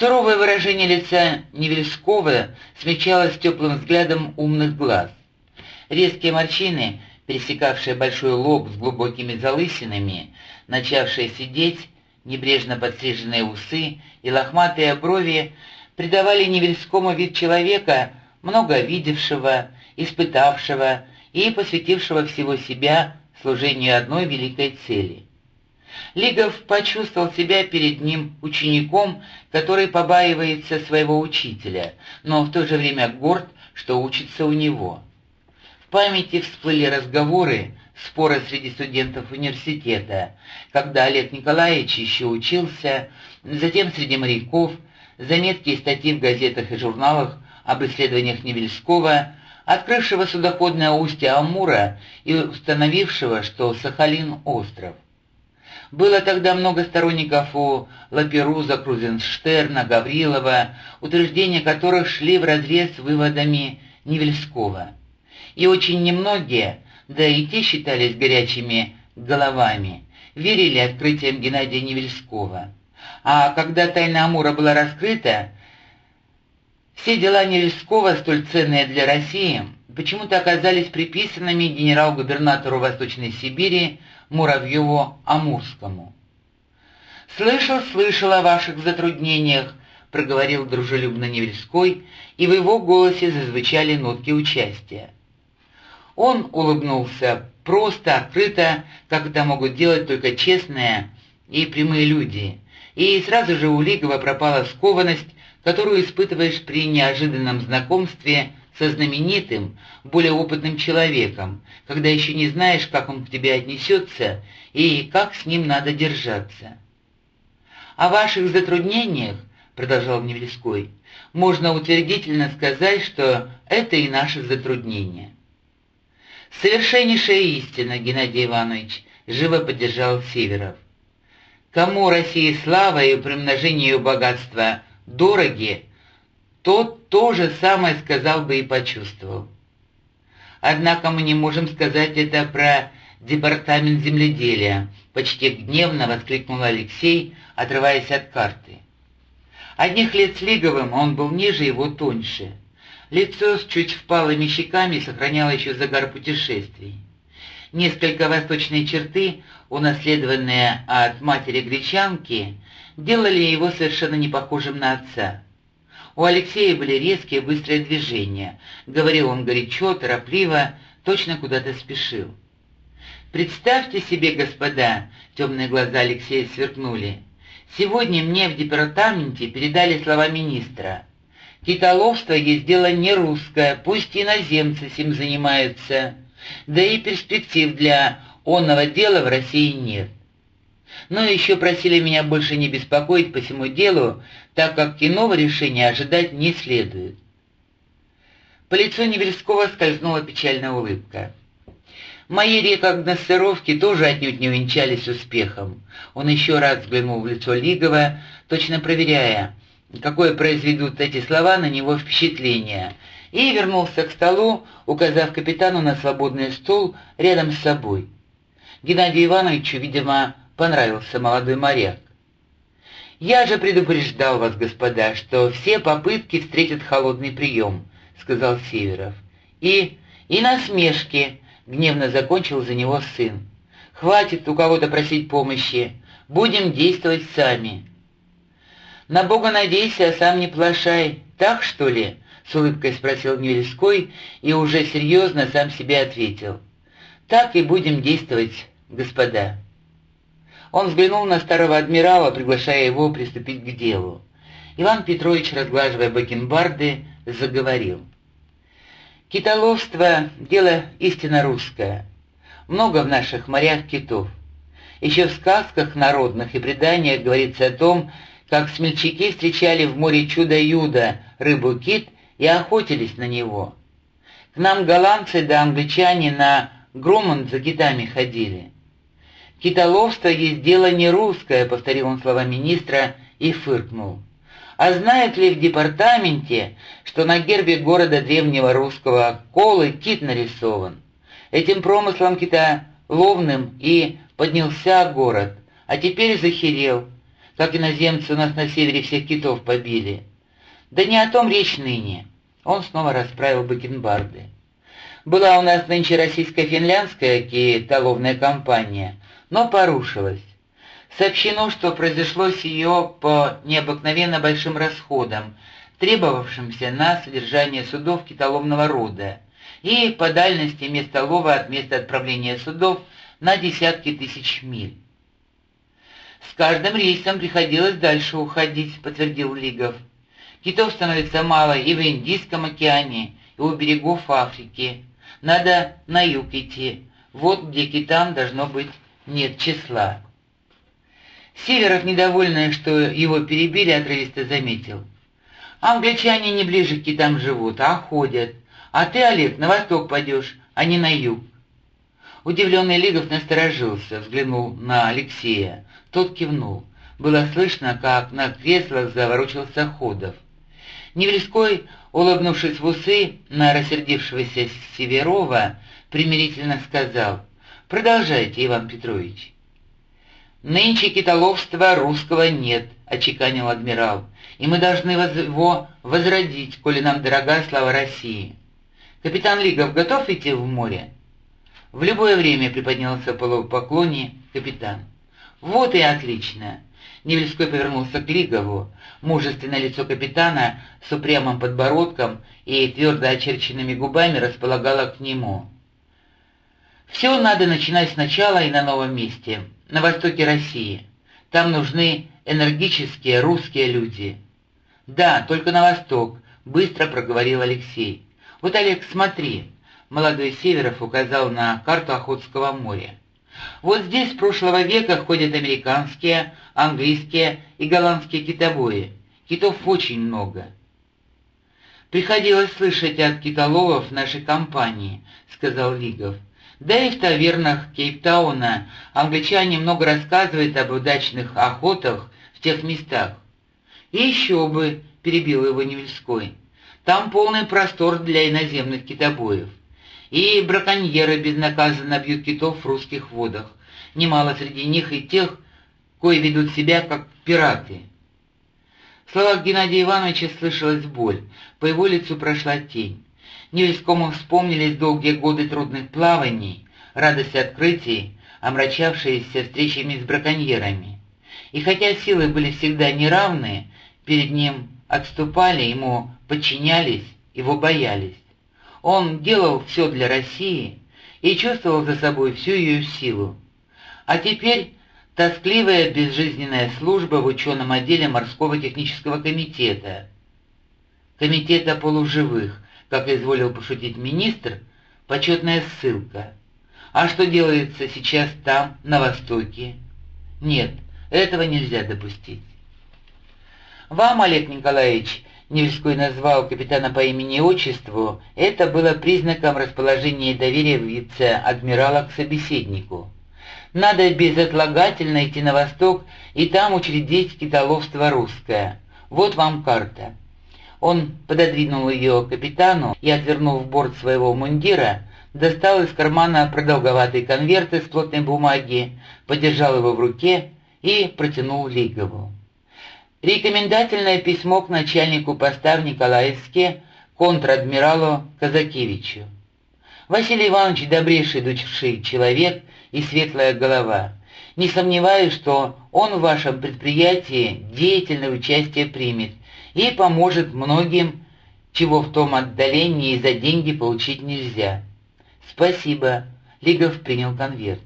Суровое выражение лица Невельского смягчалось теплым взглядом умных глаз. Резкие морщины, пересекавшие большой лоб с глубокими залысинами, начавшие сидеть, небрежно подстриженные усы и лохматые брови придавали Невельскому вид человека, много видевшего, испытавшего и посвятившего всего себя служению одной великой цели. Лигов почувствовал себя перед ним учеником, который побаивается своего учителя, но в то же время горд, что учится у него. В памяти всплыли разговоры, споры среди студентов университета, когда Олег Николаевич еще учился, затем среди моряков, заметки и статьи в газетах и журналах об исследованиях Невельского, открывшего судоходное устье Амура и установившего, что Сахалин — остров. Было тогда много сторонников у Лаперуза, Крузенштерна, Гаврилова, утверждения которых шли вразрез с выводами Невельского. И очень немногие, да и те считались горячими головами, верили открытиям Геннадия Невельского. А когда тайна Амура была раскрыта, все дела Невельского, столь ценные для России, почему-то оказались приписанными генерал-губернатору Восточной Сибири Муравьеву-Амурскому. «Слышал, слышал о ваших затруднениях», — проговорил дружелюбно Невельской, и в его голосе зазвучали нотки участия. Он улыбнулся просто, открыто, как это могут делать только честные и прямые люди, и сразу же у Лигова пропала скованность, которую испытываешь при неожиданном знакомстве со знаменитым, более опытным человеком, когда еще не знаешь, как он к тебе отнесется и как с ним надо держаться. «О ваших затруднениях, — продолжал Невельской, — можно утвердительно сказать, что это и наши затруднения». «Совершеннейшая истина, Геннадий Иванович», — живо поддержал Северов. «Кому России слава и примножение ее богатства дороги, тот то же самое сказал бы и почувствовал. Однако мы не можем сказать это про департамент земледелия, почти гневно воскликнул Алексей, отрываясь от карты. Одних лет с Лиговым он был ниже его тоньше. Лицо с чуть впалыми щеками сохраняло еще загар путешествий. Несколько восточные черты, унаследованные от матери-гречанки, делали его совершенно не похожим на отца. У Алексея были резкие быстрые движения. Говорил он горячо, торопливо, точно куда-то спешил. «Представьте себе, господа!» — темные глаза Алексея сверкнули. «Сегодня мне в департаменте передали слова министра. Китоловство есть дело не русское, пусть иноземцы сим занимаются. Да и перспектив для онного дела в России нет но еще просили меня больше не беспокоить по всему делу, так как иного решения ожидать не следует. По лицу Невельского скользнула печальная улыбка. Мои рекогносцировки тоже отнюдь не увенчались успехом. Он еще раз взглянул в лицо Лигова, точно проверяя, какое произведут эти слова на него впечатление, и вернулся к столу, указав капитану на свободный стул рядом с собой. Геннадию Ивановичу, видимо, понравился молодой моряк. «Я же предупреждал вас, господа, что все попытки встретят холодный прием», — сказал Северов. «И... и насмешки», — гневно закончил за него сын. «Хватит у кого-то просить помощи. Будем действовать сами». «На Бога надейся, а сам не плашай. Так, что ли?» — с улыбкой спросил Невельской и уже серьезно сам себе ответил. «Так и будем действовать, господа». Он взглянул на старого адмирала, приглашая его приступить к делу. Иван Петрович, разглаживая бакенбарды, заговорил. «Китоловство — дело истинно русское. Много в наших морях китов. Еще в сказках народных и преданиях говорится о том, как смельчаки встречали в море чудо-юдо, рыбу-кит, и охотились на него. К нам голландцы да англичане на Громон за китами ходили. «Китоловство есть дело не русское», — повторил он слова министра и фыркнул. «А знают ли в департаменте, что на гербе города древнего русского Колы кит нарисован? Этим промыслом кита ловным и поднялся город, а теперь захерел. как иноземцы у нас на севере всех китов побили. Да не о том речь ныне. Он снова расправил бакенбарды. Была у нас нынче российско-финляндская китоловная компания, но порушилась. Сообщено, что произошло сие по необыкновенно большим расходам, требовавшимся на содержание судов китоловного рода, и по дальности места лова от места отправления судов на десятки тысяч миль. «С каждым рейсом приходилось дальше уходить», — подтвердил Лигов. «Китов становится мало и в Индийском океане, и у берегов Африки. Надо на юг идти. Вот где китам должно быть нет числа». Северов, недовольный, что его перебили, отрывисто заметил. «Англичане не ближе к китам живут, а ходят. А ты, Олег, на восток пойдешь, а не на юг». Удивленный Лигов насторожился, взглянул на Алексея. Тот кивнул. Было слышно, как на креслах заворочился Ходов. Невельской, улыбнувшись в усы на рассердившегося Северова, примирительно сказал «Продолжайте, Иван Петрович». «Нынче китоловства русского нет», — очеканил адмирал, «и мы должны его возродить, коли нам дорога слава России. Капитан Лигов готов идти в море?» В любое время приподнялся по поклоне капитан. «Вот и отлично!» Невельской повернулся к Лигову. Мужественное лицо капитана с упрямым подбородком и твердо очерченными губами располагало к нему. «Все надо начинать сначала и на новом месте, на востоке России. Там нужны энергические русские люди». «Да, только на восток», — быстро проговорил Алексей. «Вот, Олег, смотри». Молодой Северов указал на карту Охотского моря. Вот здесь с прошлого века ходят американские, английские и голландские китобои. Китов очень много. «Приходилось слышать от китоловов нашей компании», — сказал Лигов. «Да и в тавернах Кейптауна англичане много рассказывают об удачных охотах в тех местах». «И еще бы», — перебил его Невельской, — «там полный простор для иноземных китобоев и браконьеры безнаказанно бьют китов в русских водах. Немало среди них и тех, кои ведут себя как пираты. В словах Геннадия Ивановича слышалась боль, по его лицу прошла тень. Невельскому вспомнились долгие годы трудных плаваний, радость открытий, омрачавшиеся встречами с браконьерами. И хотя силы были всегда неравны, перед ним отступали, ему подчинялись, его боялись. Он делал все для России и чувствовал за собой всю ее силу. А теперь тоскливая безжизненная служба в ученом отделе морского технического комитета. Комитета полуживых, как изволил пошутить министр, почетная ссылка. А что делается сейчас там, на Востоке? Нет, этого нельзя допустить. Вам, Олег Николаевич, Невельской назвал капитана по имени и отчеству, это было признаком расположения и доверия вице-адмирала к собеседнику. Надо безотлагательно идти на восток и там учредить китоловство русское. Вот вам карта. Он пододвинул ее капитану и, отвернув борт своего мундира, достал из кармана продолговатый конверт из плотной бумаги, подержал его в руке и протянул Лигову. Рекомендательное письмо к начальнику поста в Николаевске контр-адмиралу Казакевичу. Василий Иванович добрейший души человек и светлая голова. Не сомневаюсь, что он в вашем предприятии деятельное участие примет и поможет многим, чего в том отдалении за деньги получить нельзя. Спасибо. Лигов принял конверт.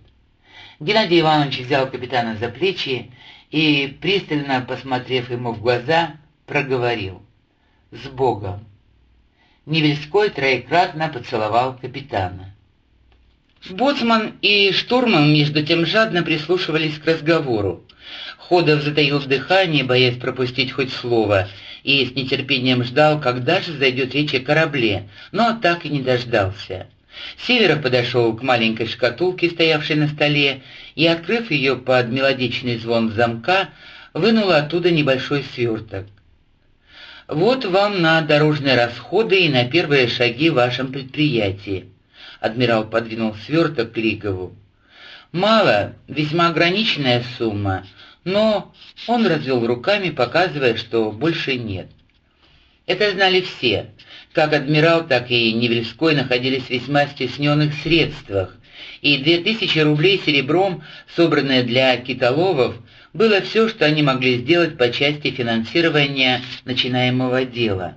Геннадий Иванович взял капитана за плечи и, пристально посмотрев ему в глаза, проговорил «С Богом!». Невельской троекратно поцеловал капитана. Боцман и штурман между тем жадно прислушивались к разговору. Ходов затаил дыхание, боясь пропустить хоть слово, и с нетерпением ждал, когда же зайдет речь о корабле, но так и не дождался. Северов подошел к маленькой шкатулке, стоявшей на столе, и, открыв ее под мелодичный звон замка, вынул оттуда небольшой сверток. «Вот вам на дорожные расходы и на первые шаги в вашем предприятии», — адмирал подвинул сверток к Лигову. «Мало, весьма ограниченная сумма, но он развел руками, показывая, что больше нет. Это знали все. Как адмирал, так и Невельской находились в весьма стесненных средствах, и две тысячи рублей серебром, собранные для китоловов, было все, что они могли сделать по части финансирования начинаемого дела.